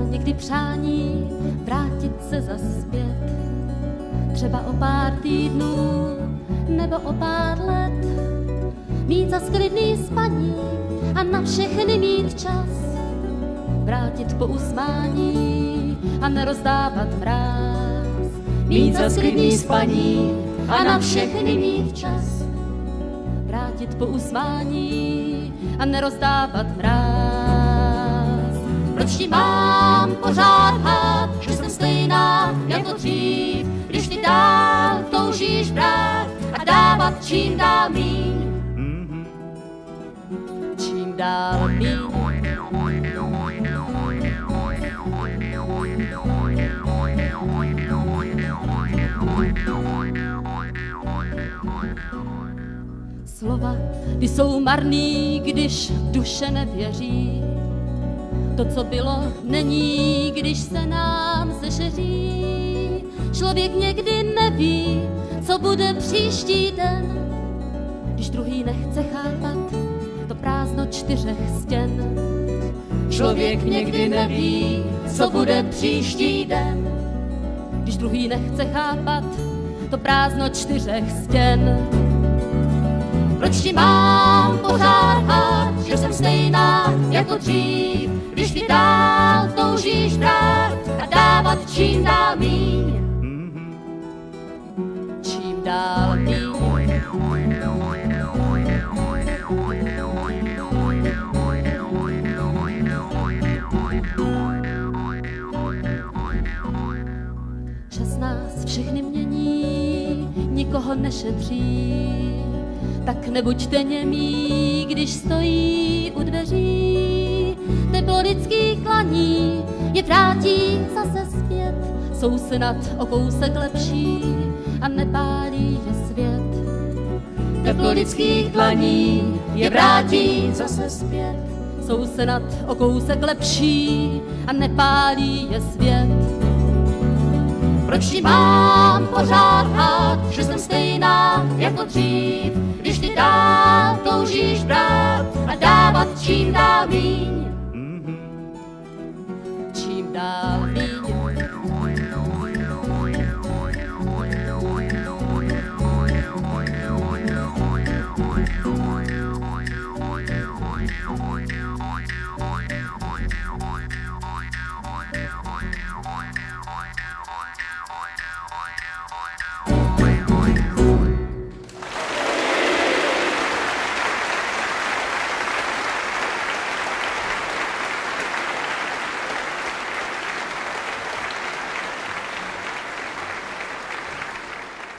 mám někdy přání vrátit se za zpět. Třeba o pár týdnů nebo o pár let. Mít za sklidný spaní a na všechny mít čas. Vrátit po usmání a nerozdávat mráz. Mít za sklidný spaní a na všechny mít čas. Vrátit po usmání a nerozdávat mráz. Proč ti mám pořád hát, že jsem stejná jako dřív, když ty dál toužíš brát a dávat čím dál míň. Čím dál míň. Slova, ty jsou marný, když duše nevěří. To, co bylo, není, když se nám sešeří. Člověk někdy neví, co bude příští den, když druhý nechce chápat to prázdno čtyřech stěn. Člověk někdy neví, co bude příští den, když druhý nechce chápat to prázdno čtyřech stěn. Proč ti mám pořád hát, že jsem stejná jako dřív, když ty dál toužíš brát a dávat čím dál míň. Čím dál míň. Čas nás všechny mění, nikoho nešetří. Tak nebuďte němí, když stojí u dveří. Teplo lidský klaní, je vrátí zase zpět. Jsou snad o kousek lepší a nepálí je svět. Teplo lidský klaní, je vrátí zase zpět. Jsou snad o kousek lepší a nepálí je svět. Proč ti mám pořád hát, že jsem stejná jako dřív, dál toužíš brát a dávat čím dál míň. Mhm. Čím dál míň.